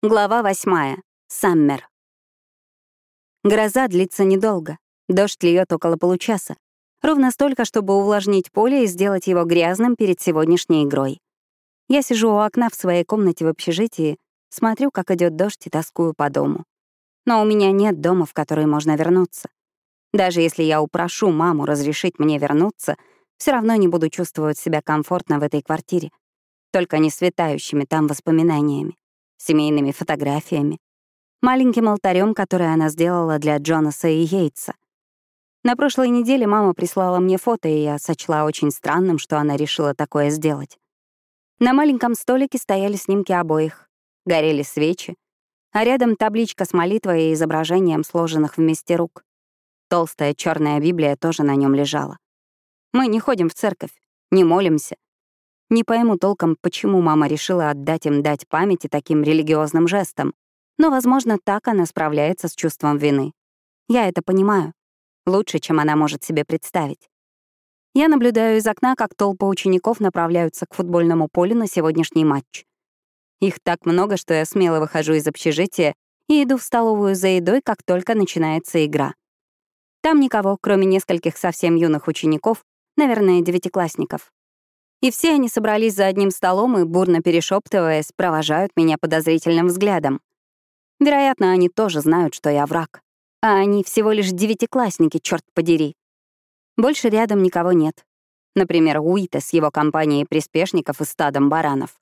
Глава восьмая. Саммер. Гроза длится недолго. Дождь льет около получаса. Ровно столько, чтобы увлажнить поле и сделать его грязным перед сегодняшней игрой. Я сижу у окна в своей комнате в общежитии, смотрю, как идет дождь и тоскую по дому. Но у меня нет дома, в который можно вернуться. Даже если я упрошу маму разрешить мне вернуться, все равно не буду чувствовать себя комфортно в этой квартире. Только не светающими там воспоминаниями семейными фотографиями, маленьким алтарем, который она сделала для Джонаса и Йейтса. На прошлой неделе мама прислала мне фото, и я сочла очень странным, что она решила такое сделать. На маленьком столике стояли снимки обоих, горели свечи, а рядом табличка с молитвой и изображением сложенных вместе рук. Толстая черная Библия тоже на нем лежала. Мы не ходим в церковь, не молимся, не пойму толком, почему мама решила отдать им дать памяти таким религиозным жестом, но, возможно, так она справляется с чувством вины. Я это понимаю. Лучше, чем она может себе представить. Я наблюдаю из окна, как толпы учеников направляются к футбольному полю на сегодняшний матч. Их так много, что я смело выхожу из общежития и иду в столовую за едой, как только начинается игра. Там никого, кроме нескольких совсем юных учеников, наверное, девятиклассников. И все они собрались за одним столом и, бурно перешептываясь, провожают меня подозрительным взглядом. Вероятно, они тоже знают, что я враг. А они всего лишь девятиклассники, черт подери. Больше рядом никого нет. Например, Уита с его компанией приспешников и стадом баранов.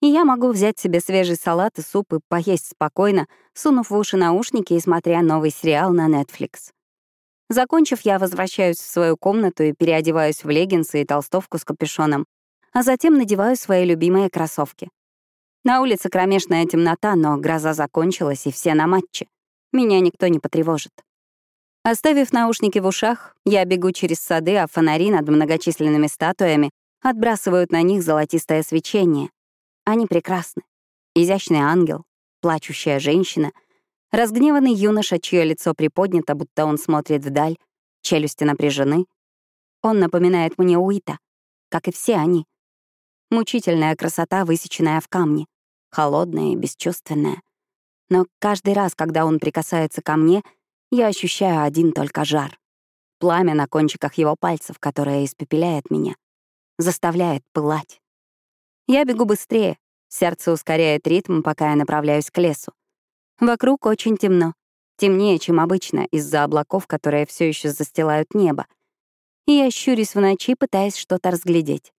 И я могу взять себе свежий салат и суп и поесть спокойно, сунув в уши наушники и смотря новый сериал на Netflix. Закончив, я возвращаюсь в свою комнату и переодеваюсь в леггинсы и толстовку с капюшоном, а затем надеваю свои любимые кроссовки. На улице кромешная темнота, но гроза закончилась, и все на матче. Меня никто не потревожит. Оставив наушники в ушах, я бегу через сады, а фонари над многочисленными статуями отбрасывают на них золотистое свечение. Они прекрасны. Изящный ангел, плачущая женщина — Разгневанный юноша, чье лицо приподнято, будто он смотрит вдаль, челюсти напряжены. Он напоминает мне Уита, как и все они. Мучительная красота, высеченная в камне, холодная и бесчувственная. Но каждый раз, когда он прикасается ко мне, я ощущаю один только жар. Пламя на кончиках его пальцев, которое испепеляет меня, заставляет пылать. Я бегу быстрее, сердце ускоряет ритм, пока я направляюсь к лесу. Вокруг очень темно. Темнее, чем обычно, из-за облаков, которые все еще застилают небо. Я щурюсь в ночи, пытаясь что-то разглядеть.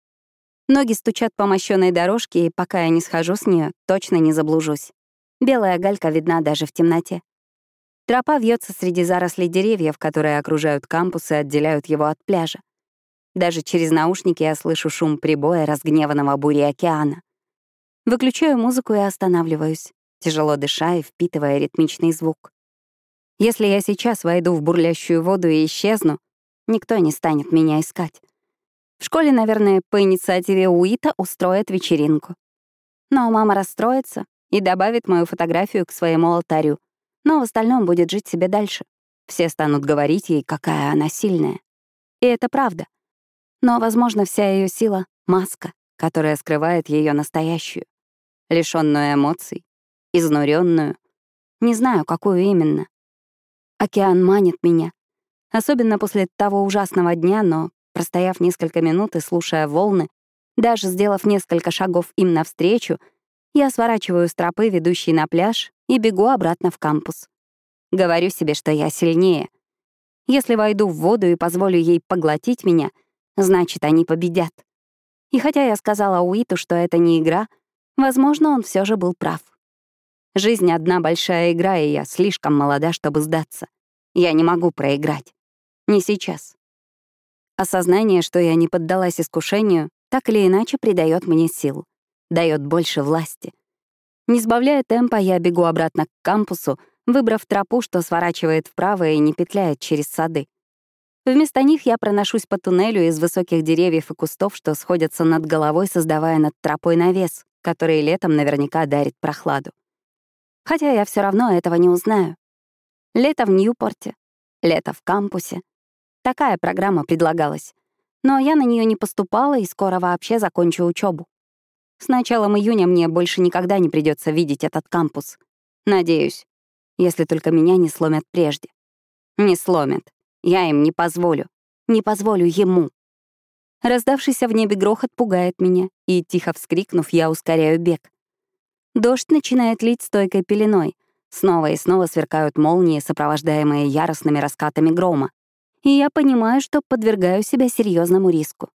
Ноги стучат по мощенной дорожке, и пока я не схожу с нее, точно не заблужусь. Белая галька видна даже в темноте. Тропа вьется среди зарослей деревьев, которые окружают кампус и отделяют его от пляжа. Даже через наушники я слышу шум прибоя разгневанного бури океана. Выключаю музыку и останавливаюсь тяжело дыша и впитывая ритмичный звук. Если я сейчас войду в бурлящую воду и исчезну, никто не станет меня искать. В школе, наверное, по инициативе Уита устроят вечеринку. Но мама расстроится и добавит мою фотографию к своему алтарю, но в остальном будет жить себе дальше. Все станут говорить ей, какая она сильная. И это правда. Но, возможно, вся ее сила — маска, которая скрывает ее настоящую, лишенную эмоций, изнуренную. Не знаю, какую именно. Океан манит меня. Особенно после того ужасного дня, но, простояв несколько минут и слушая волны, даже сделав несколько шагов им навстречу, я сворачиваю с тропы, ведущей на пляж, и бегу обратно в кампус. Говорю себе, что я сильнее. Если войду в воду и позволю ей поглотить меня, значит, они победят. И хотя я сказала Уиту, что это не игра, возможно, он все же был прав. Жизнь — одна большая игра, и я слишком молода, чтобы сдаться. Я не могу проиграть. Не сейчас. Осознание, что я не поддалась искушению, так или иначе придает мне сил, дает больше власти. Не сбавляя темпа, я бегу обратно к кампусу, выбрав тропу, что сворачивает вправо и не петляет через сады. Вместо них я проношусь по туннелю из высоких деревьев и кустов, что сходятся над головой, создавая над тропой навес, который летом наверняка дарит прохладу. Хотя я все равно этого не узнаю. Лето в Ньюпорте, лето в кампусе. Такая программа предлагалась. Но я на нее не поступала и скоро вообще закончу учебу. С началом июня мне больше никогда не придется видеть этот кампус. Надеюсь, если только меня не сломят прежде. Не сломят. Я им не позволю. Не позволю ему. Раздавшийся в небе грохот пугает меня, и, тихо вскрикнув, я ускоряю бег. Дождь начинает лить стойкой пеленой. Снова и снова сверкают молнии, сопровождаемые яростными раскатами грома. И я понимаю, что подвергаю себя серьезному риску.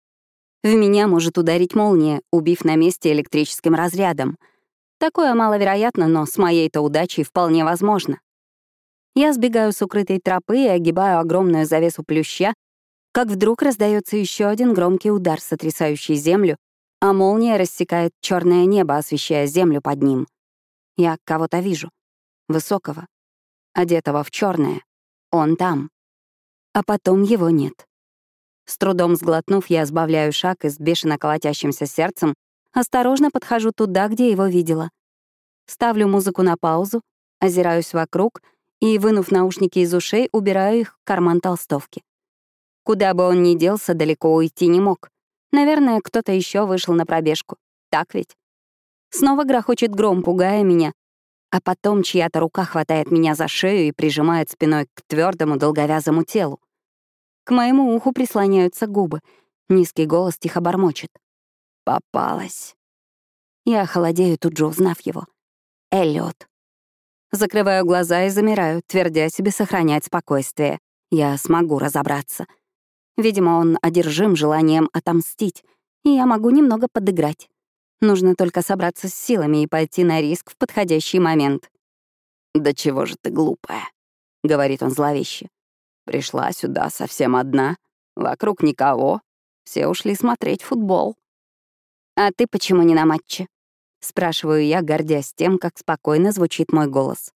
В меня может ударить молния, убив на месте электрическим разрядом. Такое маловероятно, но с моей-то удачей вполне возможно. Я сбегаю с укрытой тропы и огибаю огромную завесу плюща, как вдруг раздается еще один громкий удар, сотрясающий землю, а молния рассекает черное небо, освещая землю под ним. Я кого-то вижу. Высокого. Одетого в черное. Он там. А потом его нет. С трудом сглотнув, я сбавляю шаг и с бешено колотящимся сердцем осторожно подхожу туда, где его видела. Ставлю музыку на паузу, озираюсь вокруг и, вынув наушники из ушей, убираю их в карман толстовки. Куда бы он ни делся, далеко уйти не мог. Наверное, кто-то еще вышел на пробежку. Так ведь? Снова грохочет гром, пугая меня, а потом чья-то рука хватает меня за шею и прижимает спиной к твердому долговязому телу. К моему уху прислоняются губы. Низкий голос тихо бормочет. «Попалась». Я холодею, тут же узнав его. Эллиот. Закрываю глаза и замираю, твердя себе сохранять спокойствие. Я смогу разобраться. Видимо, он одержим желанием отомстить, и я могу немного подыграть. Нужно только собраться с силами и пойти на риск в подходящий момент. «Да чего же ты глупая», — говорит он зловеще. «Пришла сюда совсем одна, вокруг никого, все ушли смотреть футбол». «А ты почему не на матче?» — спрашиваю я, гордясь тем, как спокойно звучит мой голос.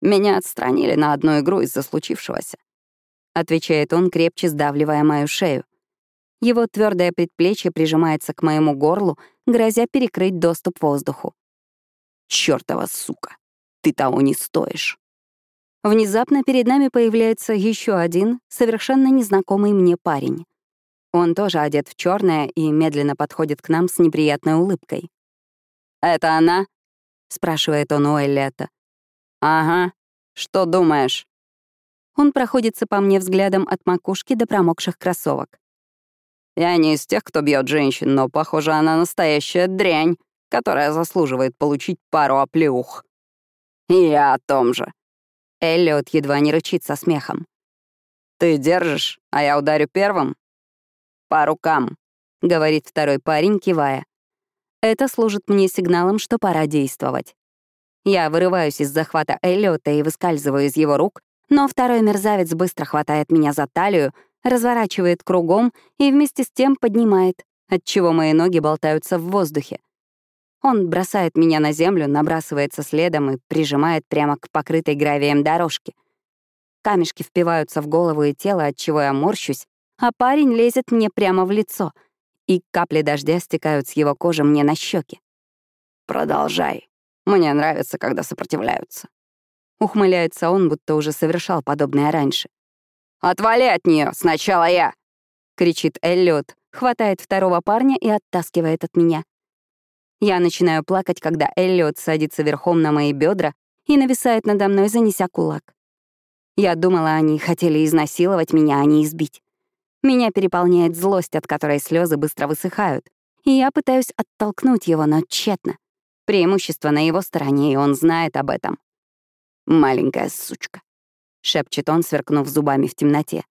«Меня отстранили на одну игру из-за случившегося», — отвечает он, крепче сдавливая мою шею. Его твердое предплечье прижимается к моему горлу, грозя перекрыть доступ воздуху. «Чёртова сука! Ты того не стоишь!» Внезапно перед нами появляется еще один, совершенно незнакомый мне парень. Он тоже одет в черное и медленно подходит к нам с неприятной улыбкой. «Это она?» — спрашивает он у Эллиота. «Ага. Что думаешь?» Он проходится по мне взглядом от макушки до промокших кроссовок. «Я не из тех, кто бьет женщин, но, похоже, она настоящая дрянь, которая заслуживает получить пару оплеух». «И я о том же». Эллиот едва не рычит со смехом. «Ты держишь, а я ударю первым?» «По рукам», — говорит второй парень, кивая. Это служит мне сигналом, что пора действовать. Я вырываюсь из захвата Эллиота и выскальзываю из его рук, но второй мерзавец быстро хватает меня за талию, разворачивает кругом и вместе с тем поднимает, отчего мои ноги болтаются в воздухе. Он бросает меня на землю, набрасывается следом и прижимает прямо к покрытой гравием дорожке. Камешки впиваются в голову и тело, отчего я морщусь, а парень лезет мне прямо в лицо — и капли дождя стекают с его кожи мне на щеки. «Продолжай. Мне нравится, когда сопротивляются». Ухмыляется он, будто уже совершал подобное раньше. «Отвали от нее, сначала я!» — кричит Эллиот, хватает второго парня и оттаскивает от меня. Я начинаю плакать, когда Эллиот садится верхом на мои бедра и нависает надо мной, занеся кулак. Я думала, они хотели изнасиловать меня, а не избить. Меня переполняет злость, от которой слезы быстро высыхают, и я пытаюсь оттолкнуть его, но тщетно. Преимущество на его стороне, и он знает об этом. «Маленькая сучка», — шепчет он, сверкнув зубами в темноте.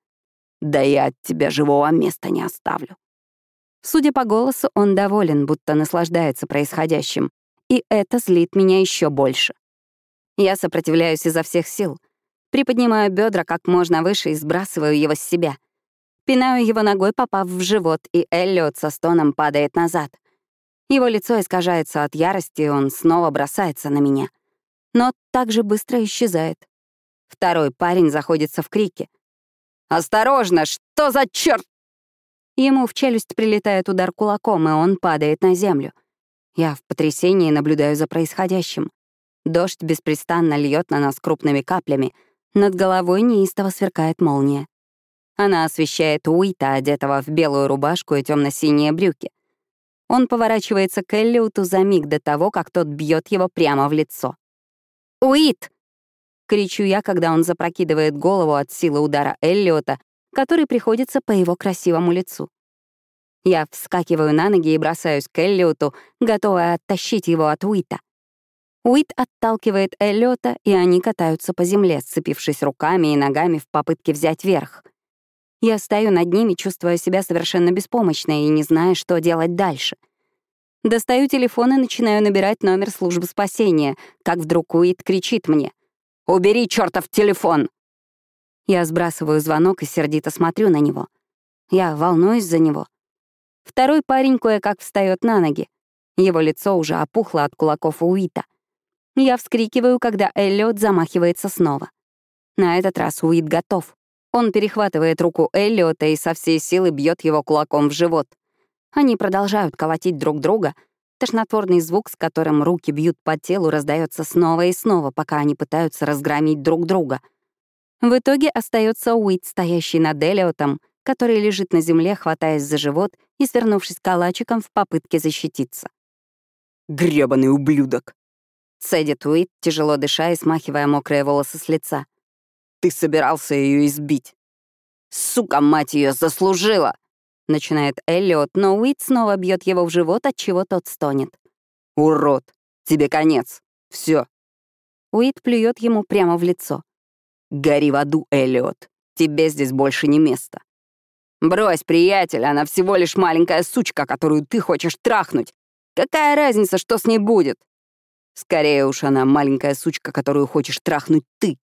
«Да я от тебя живого места не оставлю». Судя по голосу, он доволен, будто наслаждается происходящим, и это злит меня еще больше. Я сопротивляюсь изо всех сил, приподнимаю бедра как можно выше и сбрасываю его с себя — Пинаю его ногой, попав в живот, и Эллиот со стоном падает назад. Его лицо искажается от ярости, и он снова бросается на меня. Но так же быстро исчезает. Второй парень заходится в крике. «Осторожно! Что за черт?» Ему в челюсть прилетает удар кулаком, и он падает на землю. Я в потрясении наблюдаю за происходящим. Дождь беспрестанно льет на нас крупными каплями. Над головой неистово сверкает молния. Она освещает Уита, одетого в белую рубашку и темно синие брюки. Он поворачивается к Эллиоту за миг до того, как тот бьет его прямо в лицо. «Уит!» — кричу я, когда он запрокидывает голову от силы удара Эллиота, который приходится по его красивому лицу. Я вскакиваю на ноги и бросаюсь к Эллиоту, готовая оттащить его от Уита. Уит отталкивает Эллиота, и они катаются по земле, сцепившись руками и ногами в попытке взять верх. Я стою над ними, чувствуя себя совершенно беспомощной и не зная, что делать дальше. Достаю телефон и начинаю набирать номер службы спасения, как вдруг Уит кричит мне. «Убери чертов телефон!» Я сбрасываю звонок и сердито смотрю на него. Я волнуюсь за него. Второй парень кое-как встает на ноги. Его лицо уже опухло от кулаков Уита. Я вскрикиваю, когда Эллиот замахивается снова. На этот раз Уит готов. Он перехватывает руку Эллиота и со всей силы бьет его кулаком в живот. Они продолжают колотить друг друга. Тошнотворный звук, с которым руки бьют по телу, раздается снова и снова, пока они пытаются разгромить друг друга. В итоге остается Уит, стоящий над Эллиотом, который лежит на земле, хватаясь за живот и свернувшись калачиком в попытке защититься. «Грёбаный ублюдок!» Цедит Уит, тяжело дыша и смахивая мокрые волосы с лица. «Ты собирался ее избить!» «Сука, мать ее, заслужила!» Начинает Эллиот, но Уит снова бьет его в живот, от чего тот стонет. «Урод! Тебе конец! Все. Уит плюет ему прямо в лицо. «Гори в аду, Эллиот! Тебе здесь больше не место!» «Брось, приятель, она всего лишь маленькая сучка, которую ты хочешь трахнуть. Какая разница, что с ней будет?» «Скорее уж она маленькая сучка, которую хочешь трахнуть ты».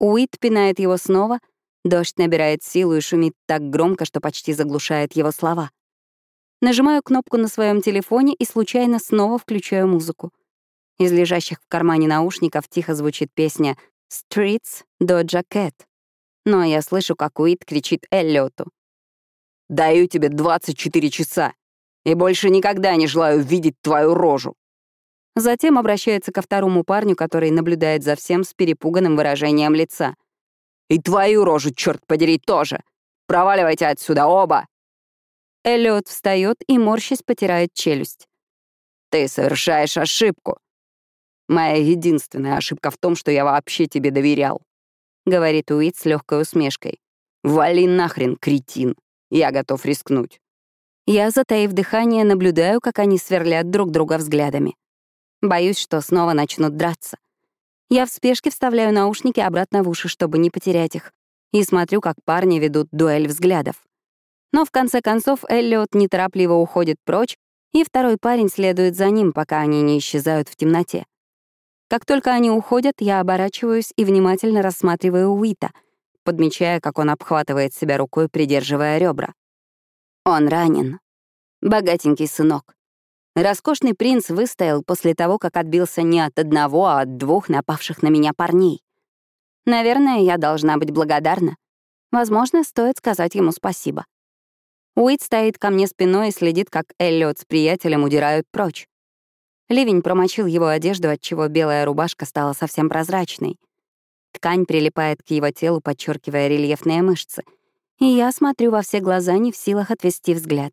Уит пинает его снова, дождь набирает силу и шумит так громко, что почти заглушает его слова. Нажимаю кнопку на своем телефоне и случайно снова включаю музыку. Из лежащих в кармане наушников тихо звучит песня «Streets Doja Cat». Но я слышу, как Уит кричит Эллиоту. Даю тебе 24 часа и больше никогда не желаю видеть твою рожу. Затем обращается ко второму парню, который наблюдает за всем с перепуганным выражением лица. «И твою рожу, черт подери, тоже! Проваливайте отсюда оба!» Эллиот встает и, морщись, потирает челюсть. «Ты совершаешь ошибку. Моя единственная ошибка в том, что я вообще тебе доверял», — говорит Уит с легкой усмешкой. «Вали нахрен, кретин!» Я готов рискнуть. Я, затаив дыхание, наблюдаю, как они сверлят друг друга взглядами. Боюсь, что снова начнут драться. Я в спешке вставляю наушники обратно в уши, чтобы не потерять их, и смотрю, как парни ведут дуэль взглядов. Но в конце концов Эллиот неторопливо уходит прочь, и второй парень следует за ним, пока они не исчезают в темноте. Как только они уходят, я оборачиваюсь и внимательно рассматриваю Уита — подмечая, как он обхватывает себя рукой, придерживая ребра. Он ранен. Богатенький сынок. Роскошный принц выстоял после того, как отбился не от одного, а от двух напавших на меня парней. Наверное, я должна быть благодарна. Возможно, стоит сказать ему спасибо. Уит стоит ко мне спиной и следит, как Эллиот с приятелем удирают прочь. Ливень промочил его одежду, отчего белая рубашка стала совсем прозрачной. Ткань прилипает к его телу, подчеркивая рельефные мышцы. И я смотрю во все глаза, не в силах отвести взгляд.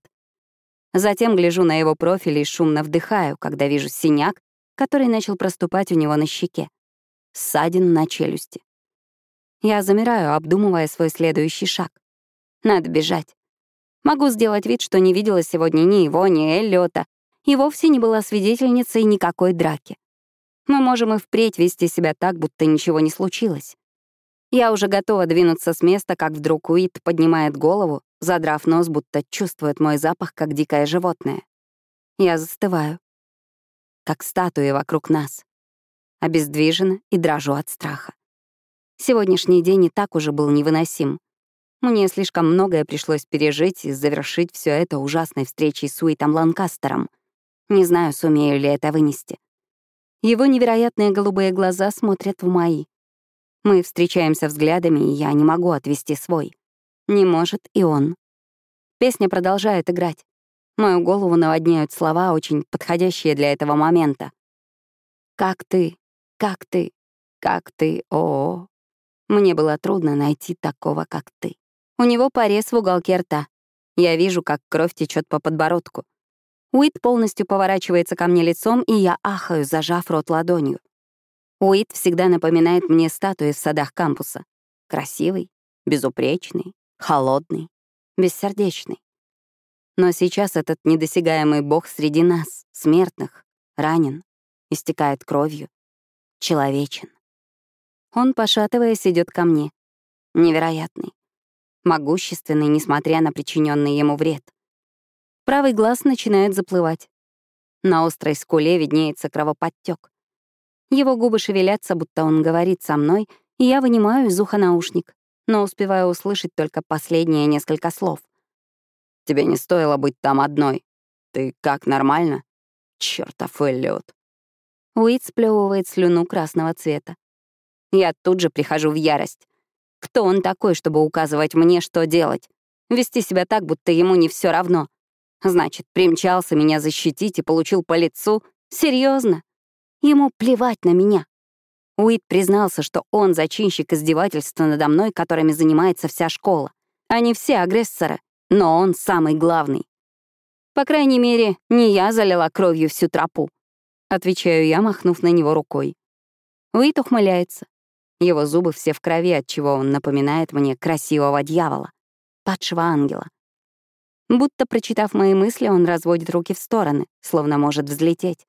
Затем гляжу на его профиль и шумно вдыхаю, когда вижу синяк, который начал проступать у него на щеке. Ссадин на челюсти. Я замираю, обдумывая свой следующий шаг. Надо бежать. Могу сделать вид, что не видела сегодня ни его, ни Эллиота, и вовсе не была свидетельницей никакой драки. Мы можем и впредь вести себя так, будто ничего не случилось. Я уже готова двинуться с места, как вдруг Уит поднимает голову, задрав нос, будто чувствует мой запах, как дикое животное. Я застываю, как статуи вокруг нас, обездвижена и дрожу от страха. Сегодняшний день и так уже был невыносим. Мне слишком многое пришлось пережить и завершить все это ужасной встречей с Уитом Ланкастером. Не знаю, сумею ли это вынести. Его невероятные голубые глаза смотрят в мои. Мы встречаемся взглядами, и я не могу отвести свой. Не может и он. Песня продолжает играть. Мою голову наводняют слова, очень подходящие для этого момента. «Как ты? Как ты? Как ты? О, -о, -о. Мне было трудно найти такого, как ты. У него порез в уголке рта. Я вижу, как кровь течет по подбородку. Уит полностью поворачивается ко мне лицом, и я ахаю, зажав рот ладонью. Уит всегда напоминает мне статуи в садах кампуса. Красивый, безупречный, холодный, бессердечный. Но сейчас этот недосягаемый бог среди нас, смертных, ранен, истекает кровью, человечен. Он, пошатываясь, идет ко мне. Невероятный. Могущественный, несмотря на причиненный ему вред. Правый глаз начинает заплывать. На острой скуле виднеется кровоподтек. Его губы шевелятся, будто он говорит со мной, и я вынимаю из уха наушник, но успеваю услышать только последние несколько слов. «Тебе не стоило быть там одной. Ты как, нормально?» «Чёртов Эллиот». Уит сплёвывает слюну красного цвета. Я тут же прихожу в ярость. Кто он такой, чтобы указывать мне, что делать? Вести себя так, будто ему не все равно. Значит, примчался меня защитить и получил по лицу? Серьезно? Ему плевать на меня. Уит признался, что он зачинщик издевательства надо мной, которыми занимается вся школа. Они все агрессоры, но он самый главный. По крайней мере, не я залила кровью всю тропу. Отвечаю я, махнув на него рукой. Уит ухмыляется. Его зубы все в крови, отчего он напоминает мне красивого дьявола, падшего ангела. Будто, прочитав мои мысли, он разводит руки в стороны, словно может взлететь.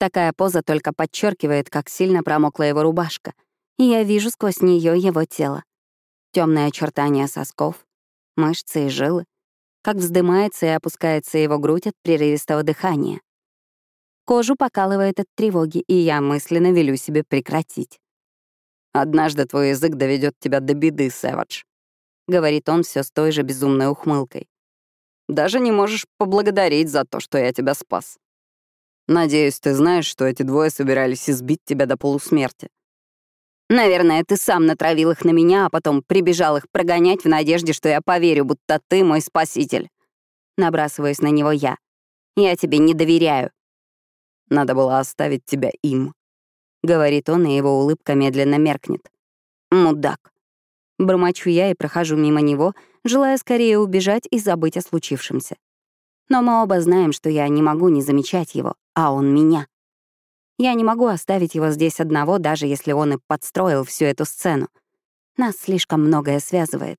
Такая поза только подчеркивает, как сильно промокла его рубашка, и я вижу сквозь нее его тело. Темные очертания сосков, мышцы и жилы, как вздымается и опускается его грудь от прерывистого дыхания. Кожу покалывает от тревоги, и я мысленно велю себе прекратить. «Однажды твой язык доведет тебя до беды, Сэвидж», — говорит он все с той же безумной ухмылкой. «Даже не можешь поблагодарить за то, что я тебя спас». Надеюсь, ты знаешь, что эти двое собирались избить тебя до полусмерти. Наверное, ты сам натравил их на меня, а потом прибежал их прогонять в надежде, что я поверю, будто ты мой спаситель. Набрасываюсь на него я. Я тебе не доверяю. Надо было оставить тебя им. Говорит он, и его улыбка медленно меркнет. Мудак. Бормочу я и прохожу мимо него, желая скорее убежать и забыть о случившемся. Но мы оба знаем, что я не могу не замечать его, а он меня. Я не могу оставить его здесь одного, даже если он и подстроил всю эту сцену. Нас слишком многое связывает.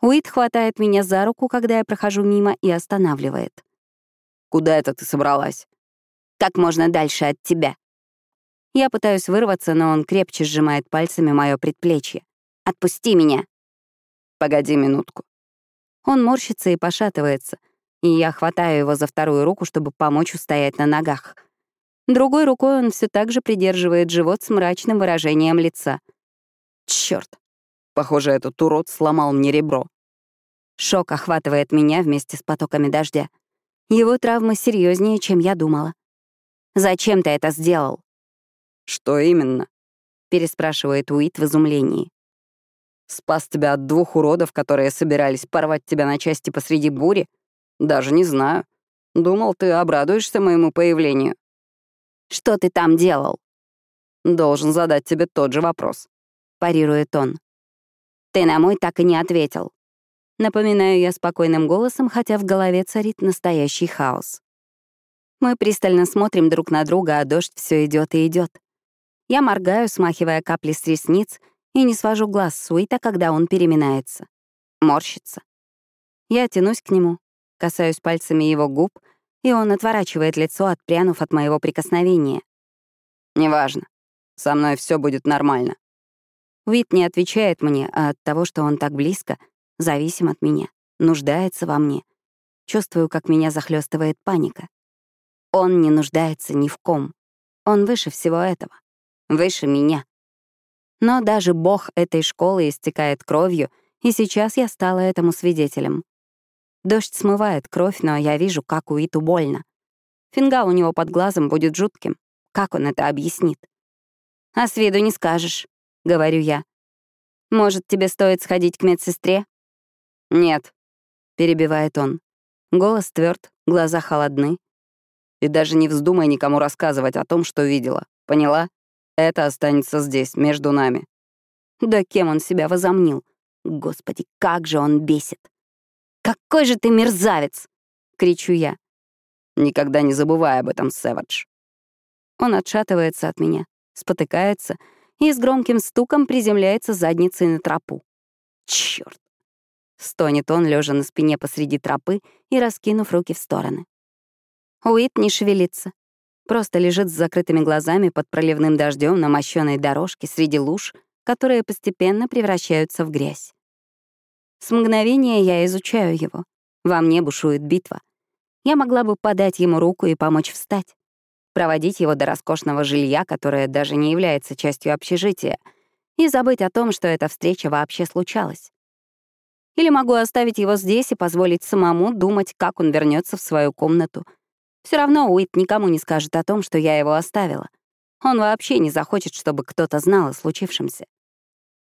Уит хватает меня за руку, когда я прохожу мимо, и останавливает. «Куда это ты собралась?» «Как можно дальше от тебя». Я пытаюсь вырваться, но он крепче сжимает пальцами мое предплечье. «Отпусти меня!» «Погоди минутку». Он морщится и пошатывается — и я хватаю его за вторую руку, чтобы помочь устоять на ногах. Другой рукой он все так же придерживает живот с мрачным выражением лица. Черт! Похоже, этот урод сломал мне ребро. Шок охватывает меня вместе с потоками дождя. Его травмы серьезнее, чем я думала. «Зачем ты это сделал?» «Что именно?» — переспрашивает Уит в изумлении. «Спас тебя от двух уродов, которые собирались порвать тебя на части посреди бури? Даже не знаю. Думал, ты обрадуешься моему появлению. Что ты там делал? Должен задать тебе тот же вопрос. Парирует он. Ты на мой так и не ответил. Напоминаю я спокойным голосом, хотя в голове царит настоящий хаос. Мы пристально смотрим друг на друга, а дождь все идет и идет. Я моргаю, смахивая капли с ресниц, и не свожу глаз с Уита, когда он переминается. Морщится. Я тянусь к нему, Касаюсь пальцами его губ, и он отворачивает лицо, отпрянув от моего прикосновения. «Неважно. Со мной все будет нормально». Уит не отвечает мне, а от того, что он так близко, зависим от меня, нуждается во мне. Чувствую, как меня захлестывает паника. Он не нуждается ни в ком. Он выше всего этого. Выше меня. Но даже бог этой школы истекает кровью, и сейчас я стала этому свидетелем. Дождь смывает кровь, но я вижу, как Уиту больно. Фингал у него под глазом будет жутким. Как он это объяснит? «А с виду не скажешь», — говорю я. «Может, тебе стоит сходить к медсестре?» «Нет», — перебивает он. Голос тверд, глаза холодны. «И даже не вздумай никому рассказывать о том, что видела. Поняла? Это останется здесь, между нами». Да кем он себя возомнил? Господи, как же он бесит. «Какой же ты мерзавец!» — кричу я. Никогда не забывай об этом, Сэвидж. Он отшатывается от меня, спотыкается и с громким стуком приземляется задницей на тропу. Чёрт! Стонет он, лежа на спине посреди тропы и раскинув руки в стороны. Уит не шевелится. Просто лежит с закрытыми глазами под проливным дождем на мощёной дорожке среди луж, которые постепенно превращаются в грязь. С мгновения я изучаю его. Во мне бушует битва. Я могла бы подать ему руку и помочь встать, проводить его до роскошного жилья, которое даже не является частью общежития, и забыть о том, что эта встреча вообще случалась. Или могу оставить его здесь и позволить самому думать, как он вернется в свою комнату. Все равно Уит никому не скажет о том, что я его оставила. Он вообще не захочет, чтобы кто-то знал о случившемся.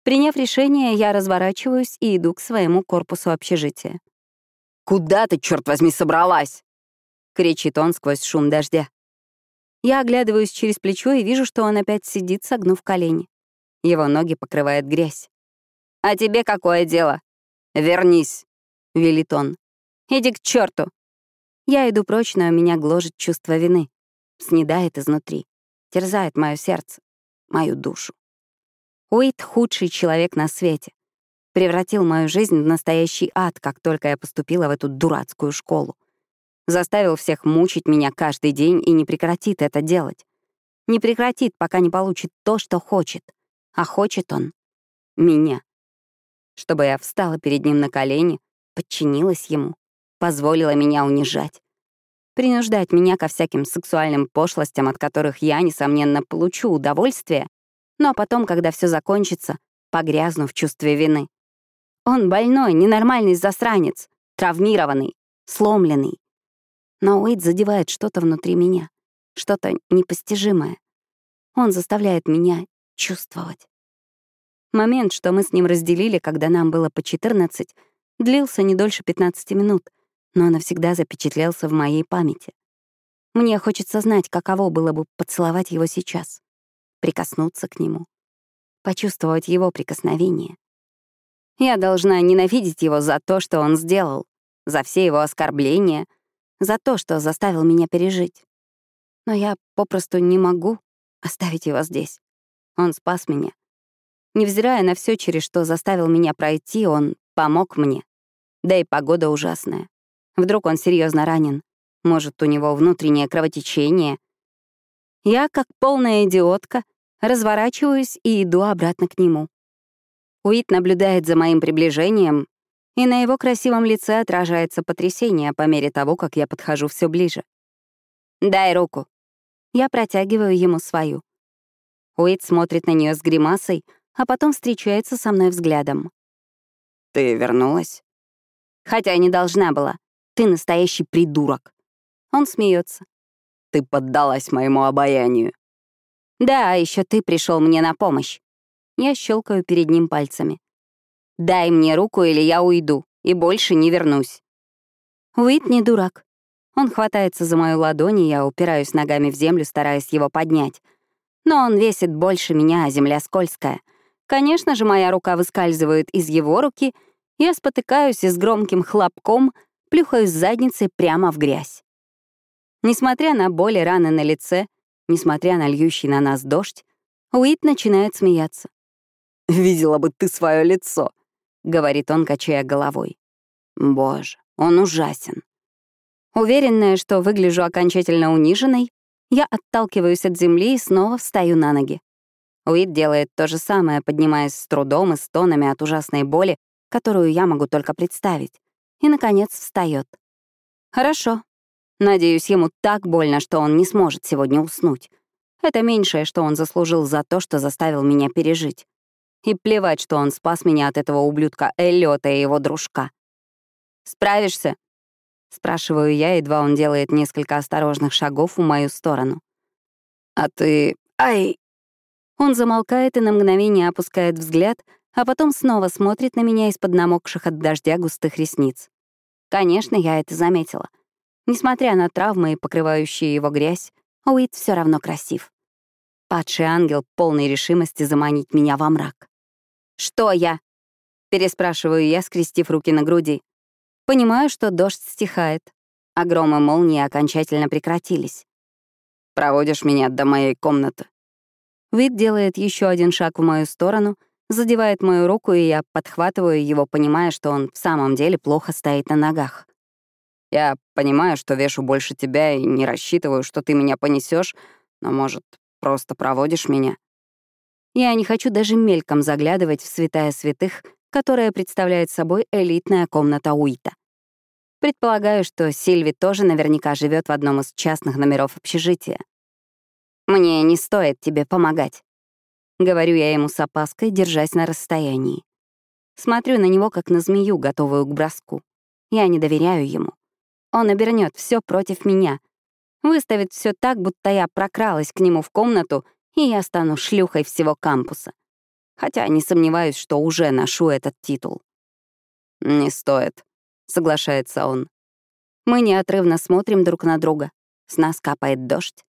Приняв решение, я разворачиваюсь и иду к своему корпусу общежития. «Куда ты, черт возьми, собралась?» — кричит он сквозь шум дождя. Я оглядываюсь через плечо и вижу, что он опять сидит, согнув колени. Его ноги покрывает грязь. «А тебе какое дело? Вернись!» — велит он. «Иди к черту! Я иду прочь, но меня гложет чувство вины. Снедает изнутри. Терзает мое сердце, мою душу. Уит — худший человек на свете превратил мою жизнь в настоящий ад, как только я поступила в эту дурацкую школу. Заставил всех мучить меня каждый день и не прекратит это делать. Не прекратит, пока не получит то, что хочет. А хочет он — меня. Чтобы я встала перед ним на колени, подчинилась ему, позволила меня унижать. Принуждать меня ко всяким сексуальным пошлостям, от которых я, несомненно, получу удовольствие, но потом, когда все закончится, погрязну в чувстве вины. Он больной, ненормальный засранец, травмированный, сломленный. Но Уэйд задевает что-то внутри меня, что-то непостижимое. Он заставляет меня чувствовать. Момент, что мы с ним разделили, когда нам было по 14, длился не дольше 15 минут, но навсегда запечатлелся в моей памяти. Мне хочется знать, каково было бы поцеловать его сейчас, прикоснуться к нему, почувствовать его прикосновение. Я должна ненавидеть его за то, что он сделал, за все его оскорбления, за то, что заставил меня пережить. Но я попросту не могу оставить его здесь. Он спас меня. Невзирая на все, через что заставил меня пройти, он помог мне. Да и погода ужасная. Вдруг он серьезно ранен. Может, у него внутреннее кровотечение. Я, как полная идиотка, разворачиваюсь и иду обратно к нему. Уит наблюдает за моим приближением, и на его красивом лице отражается потрясение по мере того, как я подхожу все ближе. «Дай руку». Я протягиваю ему свою. Уит смотрит на нее с гримасой, а потом встречается со мной взглядом. «Ты вернулась?» «Хотя не должна была. Ты настоящий придурок». Он смеется. «Ты поддалась моему обаянию». «Да, а еще ты пришел мне на помощь». Я щелкаю перед ним пальцами. «Дай мне руку, или я уйду, и больше не вернусь». Уит не дурак. Он хватается за мою ладонь, и я упираюсь ногами в землю, стараясь его поднять. Но он весит больше меня, а земля скользкая. Конечно же, моя рука выскальзывает из его руки, я спотыкаюсь и с громким хлопком плюхаюсь задницей прямо в грязь. Несмотря на боли раны на лице, несмотря на льющий на нас дождь, Уит начинает смеяться. Видела бы ты свое лицо», — говорит он, качая головой. Боже, он ужасен. Уверенная, что выгляжу окончательно униженной, я отталкиваюсь от земли и снова встаю на ноги. Уит делает то же самое, поднимаясь с трудом и стонами от ужасной боли, которую я могу только представить, и, наконец, встает. Хорошо. Надеюсь, ему так больно, что он не сможет сегодня уснуть. Это меньшее, что он заслужил за то, что заставил меня пережить. И плевать, что он спас меня от этого ублюдка Эллиота и его дружка. «Справишься?» — спрашиваю я, едва он делает несколько осторожных шагов в мою сторону. «А ты... Ай!» Он замолкает и на мгновение опускает взгляд, а потом снова смотрит на меня из-под намокших от дождя густых ресниц. Конечно, я это заметила. Несмотря на травмы и покрывающие его грязь, Уит все равно красив. Падший ангел полной решимости заманить меня во мрак. «Что я?» — переспрашиваю я, скрестив руки на груди. Понимаю, что дождь стихает. а громы молнии окончательно прекратились. «Проводишь меня до моей комнаты?» Вид делает еще один шаг в мою сторону, задевает мою руку, и я подхватываю его, понимая, что он в самом деле плохо стоит на ногах. «Я понимаю, что вешу больше тебя и не рассчитываю, что ты меня понесешь, но, может, просто проводишь меня?» Я не хочу даже мельком заглядывать в святая святых, которая представляет собой элитная комната Уита. Предполагаю, что Сильви тоже наверняка живет в одном из частных номеров общежития. «Мне не стоит тебе помогать», — говорю я ему с опаской, держась на расстоянии. Смотрю на него, как на змею, готовую к броску. Я не доверяю ему. Он обернет все против меня. Выставит все так, будто я прокралась к нему в комнату и я стану шлюхой всего кампуса. Хотя не сомневаюсь, что уже ношу этот титул. «Не стоит», — соглашается он. Мы неотрывно смотрим друг на друга. С нас капает дождь.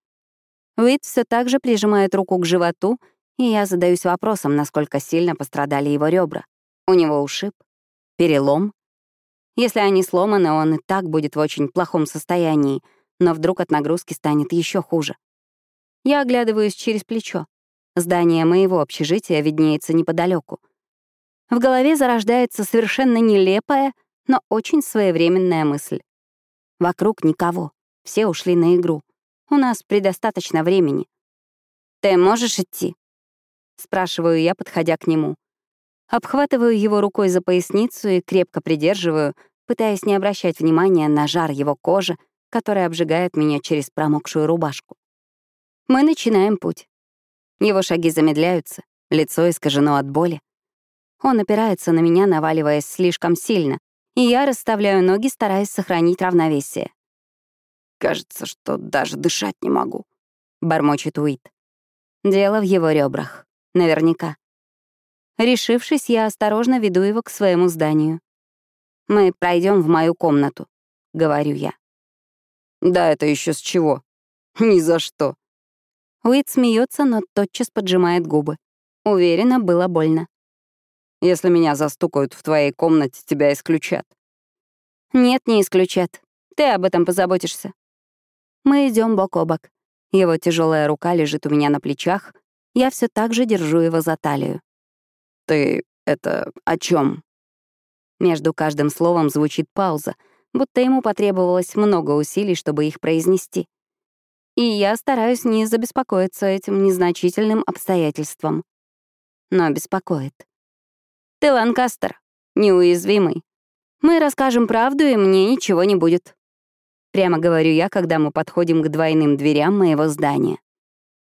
Уит все так же прижимает руку к животу, и я задаюсь вопросом, насколько сильно пострадали его ребра. У него ушиб, перелом. Если они сломаны, он и так будет в очень плохом состоянии, но вдруг от нагрузки станет еще хуже. Я оглядываюсь через плечо. Здание моего общежития виднеется неподалеку. В голове зарождается совершенно нелепая, но очень своевременная мысль. Вокруг никого, все ушли на игру. У нас предостаточно времени. «Ты можешь идти?» — спрашиваю я, подходя к нему. Обхватываю его рукой за поясницу и крепко придерживаю, пытаясь не обращать внимания на жар его кожи, который обжигает меня через промокшую рубашку. Мы начинаем путь. Его шаги замедляются, лицо искажено от боли. Он опирается на меня, наваливаясь слишком сильно, и я расставляю ноги, стараясь сохранить равновесие. «Кажется, что даже дышать не могу», — бормочет Уит. Дело в его ребрах. Наверняка. Решившись, я осторожно веду его к своему зданию. «Мы пройдем в мою комнату», — говорю я. «Да это еще с чего? Ни за что», Уит смеется, но тотчас поджимает губы. Уверена, было больно. «Если меня застукают в твоей комнате, тебя исключат». «Нет, не исключат. Ты об этом позаботишься». Мы идем бок о бок. Его тяжелая рука лежит у меня на плечах. Я все так же держу его за талию. «Ты это о чем? Между каждым словом звучит пауза, будто ему потребовалось много усилий, чтобы их произнести и я стараюсь не забеспокоиться этим незначительным обстоятельством. Но беспокоит. Ты Ланкастер, неуязвимый. Мы расскажем правду, и мне ничего не будет. Прямо говорю я, когда мы подходим к двойным дверям моего здания.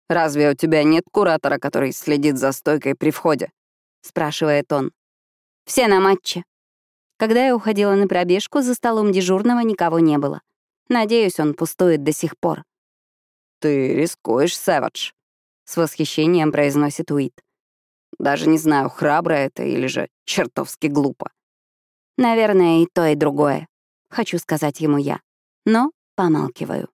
«Разве у тебя нет куратора, который следит за стойкой при входе?» — спрашивает он. «Все на матче». Когда я уходила на пробежку, за столом дежурного никого не было. Надеюсь, он пустует до сих пор. «Ты рискуешь, Сэвидж», — с восхищением произносит Уит. «Даже не знаю, храбро это или же чертовски глупо». «Наверное, и то, и другое», — хочу сказать ему я, но помалкиваю.